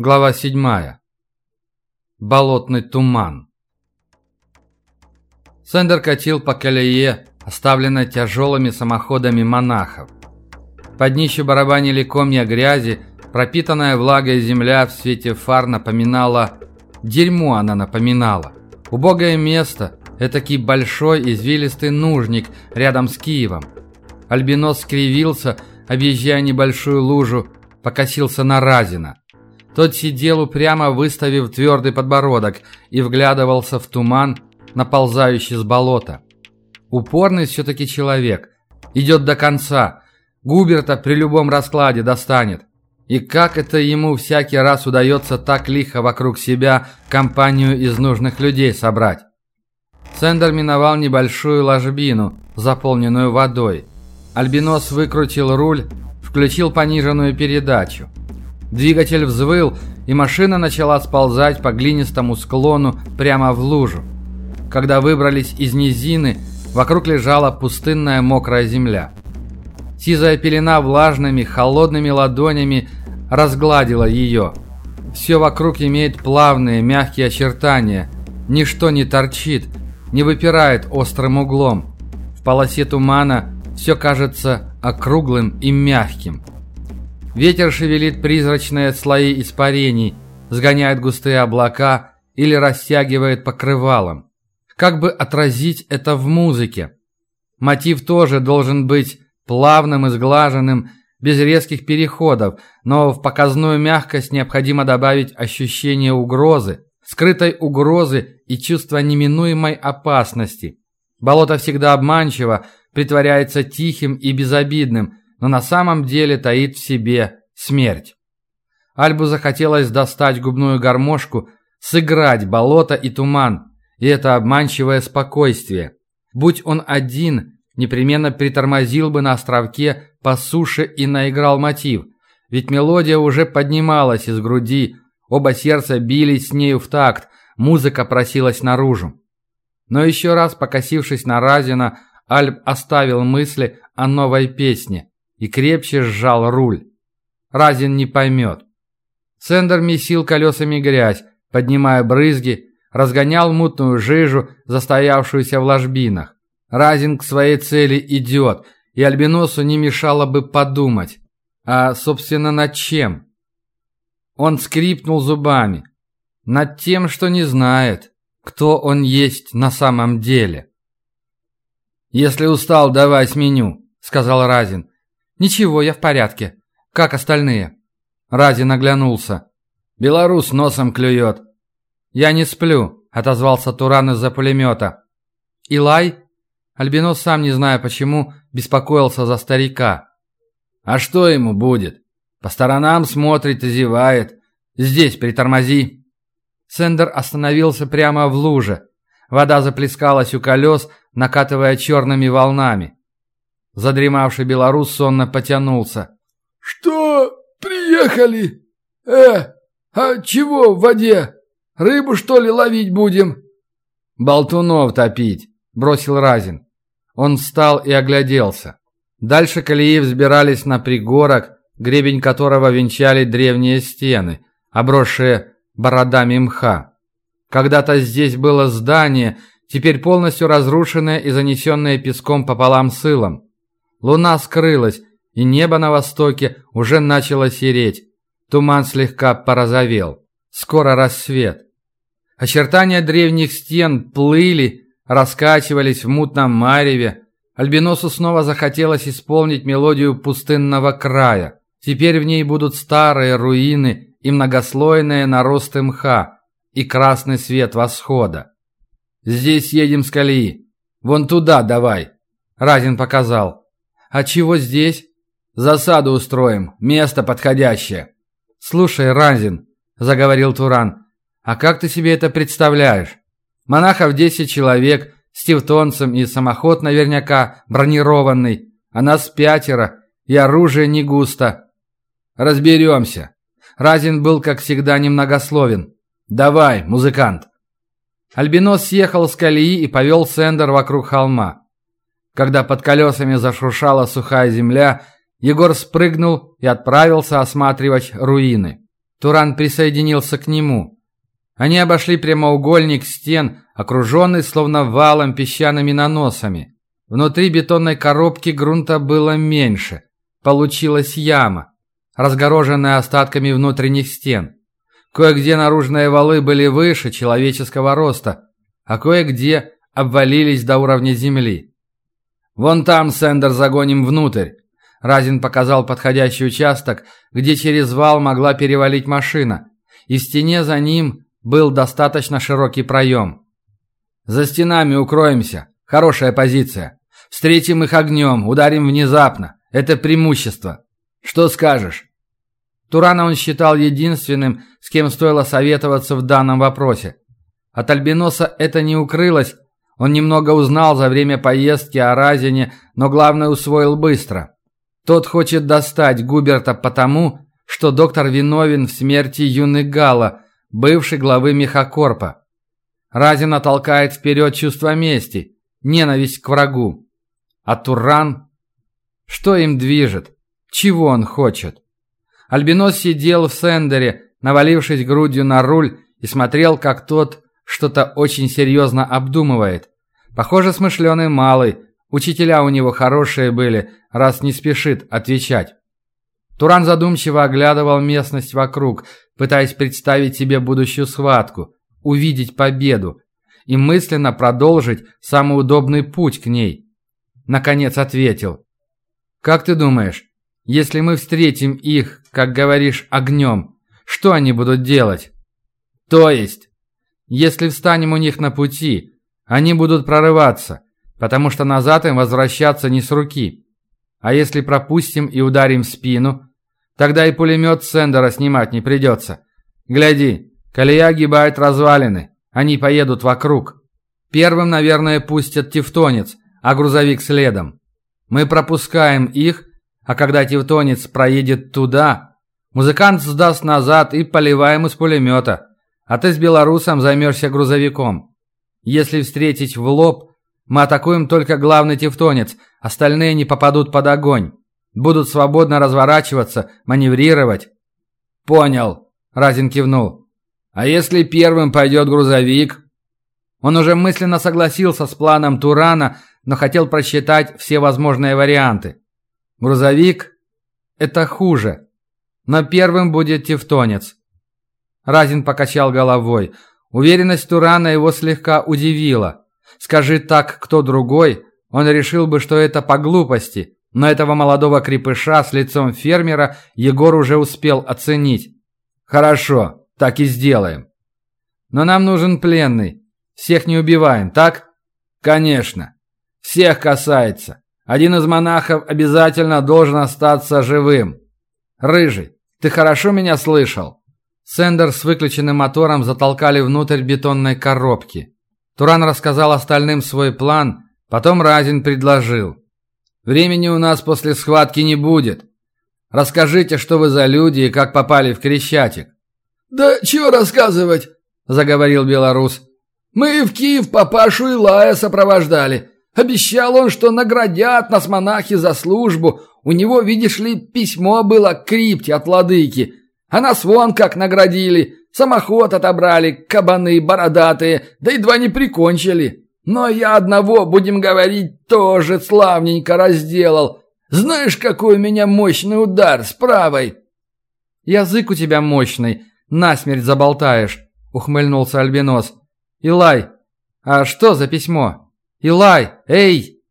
Глава 7. Болотный туман. Сендер катил по колее, оставленной тяжелыми самоходами монахов. Под днищу барабанили комья грязи, пропитанная влагой земля в свете фар напоминала... Дерьмо она напоминала. Убогое место, этакий большой извилистый нужник рядом с Киевом. Альбинос скривился, объезжая небольшую лужу, покосился на Разина. Тот сидел упрямо, выставив твердый подбородок, и вглядывался в туман, наползающий с болота. Упорный все-таки человек. Идет до конца. Губерта при любом раскладе достанет. И как это ему всякий раз удается так лихо вокруг себя компанию из нужных людей собрать? Сендер миновал небольшую ложбину, заполненную водой. Альбинос выкрутил руль, включил пониженную передачу. Двигатель взвыл, и машина начала сползать по глинистому склону прямо в лужу. Когда выбрались из низины, вокруг лежала пустынная мокрая земля. Сизая пелена влажными, холодными ладонями разгладила ее. Все вокруг имеет плавные, мягкие очертания. Ничто не торчит, не выпирает острым углом. В полосе тумана все кажется округлым и мягким. Ветер шевелит призрачные слои испарений, сгоняет густые облака или растягивает покрывалом. Как бы отразить это в музыке? Мотив тоже должен быть плавным и сглаженным, без резких переходов, но в показную мягкость необходимо добавить ощущение угрозы, скрытой угрозы и чувство неминуемой опасности. Болото всегда обманчиво, притворяется тихим и безобидным, но на самом деле таит в себе смерть. Альбу захотелось достать губную гармошку, сыграть болото и туман, и это обманчивое спокойствие. Будь он один, непременно притормозил бы на островке по суше и наиграл мотив, ведь мелодия уже поднималась из груди, оба сердца бились с нею в такт, музыка просилась наружу. Но еще раз покосившись на Разина, Альб оставил мысли о новой песне и крепче сжал руль. Разин не поймет. Сендер месил колесами грязь, поднимая брызги, разгонял мутную жижу, застоявшуюся в ложбинах. Разин к своей цели идет, и Альбиносу не мешало бы подумать. А, собственно, над чем? Он скрипнул зубами. Над тем, что не знает, кто он есть на самом деле. «Если устал, давай сменю», — сказал Разин. «Ничего, я в порядке. Как остальные?» Разин оглянулся. «Белорус носом клюет». «Я не сплю», — отозвался Туран из-за пулемета. «Илай?» Альбинос, сам не зная почему, беспокоился за старика. «А что ему будет? По сторонам смотрит и зевает. Здесь притормози». Сендер остановился прямо в луже. Вода заплескалась у колес, накатывая черными волнами. Задремавший белорус сонно потянулся. «Что? Приехали? Э, а чего в воде? Рыбу, что ли, ловить будем?» «Болтунов топить», — бросил Разин. Он встал и огляделся. Дальше колеи взбирались на пригорок, гребень которого венчали древние стены, обросшие бородами мха. Когда-то здесь было здание, теперь полностью разрушенное и занесенное песком пополам с илом. Луна скрылась, и небо на востоке уже начало сереть. Туман слегка порозовел. Скоро рассвет. Очертания древних стен плыли, раскачивались в мутном мареве. Альбиносу снова захотелось исполнить мелодию пустынного края. Теперь в ней будут старые руины и многослойные наросты мха, и красный свет восхода. «Здесь едем с колеи. Вон туда давай!» Разин показал. «А чего здесь?» «Засаду устроим. Место подходящее». «Слушай, Разин», — заговорил Туран, «а как ты себе это представляешь? Монахов десять человек, с тевтонцем и самоход наверняка бронированный, а нас пятеро, и оружие не густо». «Разберемся». Разин был, как всегда, немногословен. «Давай, музыкант!» Альбинос съехал с колеи и повел Сендер вокруг холма. Когда под колесами зашуршала сухая земля, Егор спрыгнул и отправился осматривать руины. Туран присоединился к нему. Они обошли прямоугольник стен, окруженный словно валом песчаными наносами. Внутри бетонной коробки грунта было меньше. Получилась яма, разгороженная остатками внутренних стен. Кое-где наружные валы были выше человеческого роста, а кое-где обвалились до уровня земли. «Вон там, Сендер, загоним внутрь!» Разин показал подходящий участок, где через вал могла перевалить машина, и в стене за ним был достаточно широкий проем. «За стенами укроемся. Хорошая позиция. Встретим их огнем, ударим внезапно. Это преимущество. Что скажешь?» Турана он считал единственным, с кем стоило советоваться в данном вопросе. От Альбиноса это не укрылось, он немного узнал за время поездки о Разине, но главное усвоил быстро. Тот хочет достать Губерта потому, что доктор виновен в смерти юный Гала, бывший главы Мехакорпа. Разина толкает вперед чувство мести, ненависть к врагу. А Туран? Что им движет? Чего он хочет? Альбинос сидел в сендере, навалившись грудью на руль, и смотрел, как тот что-то очень серьезно обдумывает. Похоже, смышленый малый. Учителя у него хорошие были, раз не спешит отвечать. Туран задумчиво оглядывал местность вокруг, пытаясь представить себе будущую схватку, увидеть победу и мысленно продолжить самый удобный путь к ней. Наконец ответил. «Как ты думаешь, если мы встретим их, как говоришь, огнем, что они будут делать?» «То есть?» Если встанем у них на пути, они будут прорываться, потому что назад им возвращаться не с руки. А если пропустим и ударим в спину, тогда и пулемет Сендера снимать не придется. Гляди, колея огибает развалины, они поедут вокруг. Первым, наверное, пустят тевтонец, а грузовик следом. Мы пропускаем их, а когда тевтонец проедет туда, музыкант сдаст назад и поливаем из пулемета. А ты с белорусом займешься грузовиком. Если встретить в лоб, мы атакуем только главный тевтонец, остальные не попадут под огонь. Будут свободно разворачиваться, маневрировать. Понял, Разин кивнул. А если первым пойдет грузовик? Он уже мысленно согласился с планом Турана, но хотел просчитать все возможные варианты. Грузовик – это хуже. Но первым будет тевтонец. Разин покачал головой. Уверенность Турана его слегка удивила. Скажи так кто другой, он решил бы, что это по глупости. Но этого молодого крепыша с лицом фермера Егор уже успел оценить. «Хорошо, так и сделаем». «Но нам нужен пленный. Всех не убиваем, так?» «Конечно. Всех касается. Один из монахов обязательно должен остаться живым. Рыжий, ты хорошо меня слышал?» Сендер с выключенным мотором затолкали внутрь бетонной коробки. Туран рассказал остальным свой план, потом Разин предложил. «Времени у нас после схватки не будет. Расскажите, что вы за люди и как попали в Крещатик». «Да чего рассказывать?» – заговорил белорус. «Мы в Киев папашу Илая сопровождали. Обещал он, что наградят нас монахи за службу. У него, видишь ли, письмо было к крипте от ладыки. А нас вон как наградили. Самоход отобрали, кабаны бородатые, да едва не прикончили. Но я одного, будем говорить, тоже славненько разделал. Знаешь, какой у меня мощный удар с правой?» «Язык у тебя мощный, насмерть заболтаешь», — ухмыльнулся Альбинос. «Илай, а что за письмо? Илай, эй!»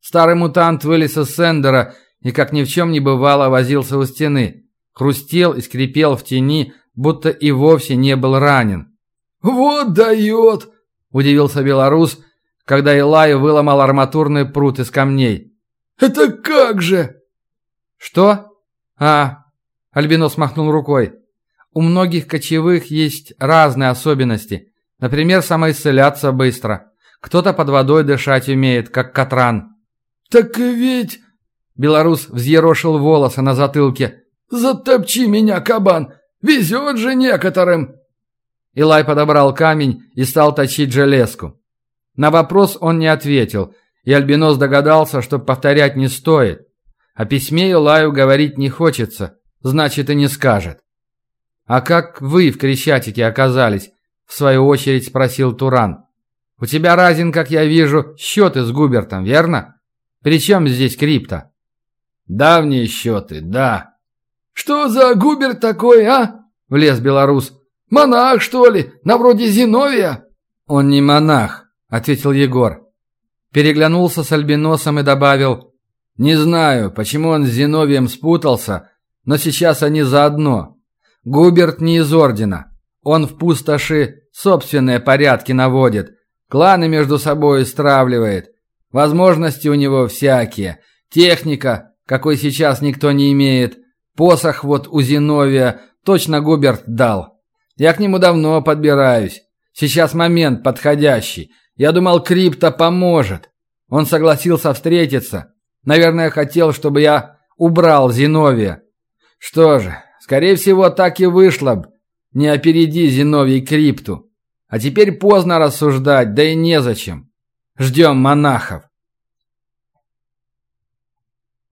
Старый мутант вылез из сендера и, как ни в чем не бывало, возился у стены хрустел и скрипел в тени, будто и вовсе не был ранен. «Вот дает!» – удивился белорус, когда Илай выломал арматурный прут из камней. «Это как же?» «Что?» «А...» – Альбинос махнул рукой. «У многих кочевых есть разные особенности. Например, самоисцеляться быстро. Кто-то под водой дышать умеет, как Катран». «Так ведь...» Белорус взъерошил волосы на затылке. «Затопчи меня, кабан! Везет же некоторым!» Илай подобрал камень и стал точить железку. На вопрос он не ответил, и Альбинос догадался, что повторять не стоит. О письме Илаю говорить не хочется, значит и не скажет. «А как вы в Крещатике оказались?» – в свою очередь спросил Туран. «У тебя, Разин, как я вижу, счеты с Губертом, верно? Причем здесь крипто?» «Давние счеты, да». «Что за Губерт такой, а?» – влез белорус. «Монах, что ли? На вроде Зиновия?» «Он не монах», – ответил Егор. Переглянулся с Альбиносом и добавил. «Не знаю, почему он с Зиновием спутался, но сейчас они заодно. Губерт не из ордена. Он в пустоши собственные порядки наводит, кланы между собой стравливает. Возможности у него всякие. Техника, какой сейчас никто не имеет. Посох вот у Зиновия точно Губерт дал. Я к нему давно подбираюсь. Сейчас момент подходящий. Я думал, Крипто поможет. Он согласился встретиться. Наверное, хотел, чтобы я убрал Зиновия. Что же, скорее всего, так и вышло б. Не опереди Зиновий Крипту. А теперь поздно рассуждать, да и незачем. Ждем монахов.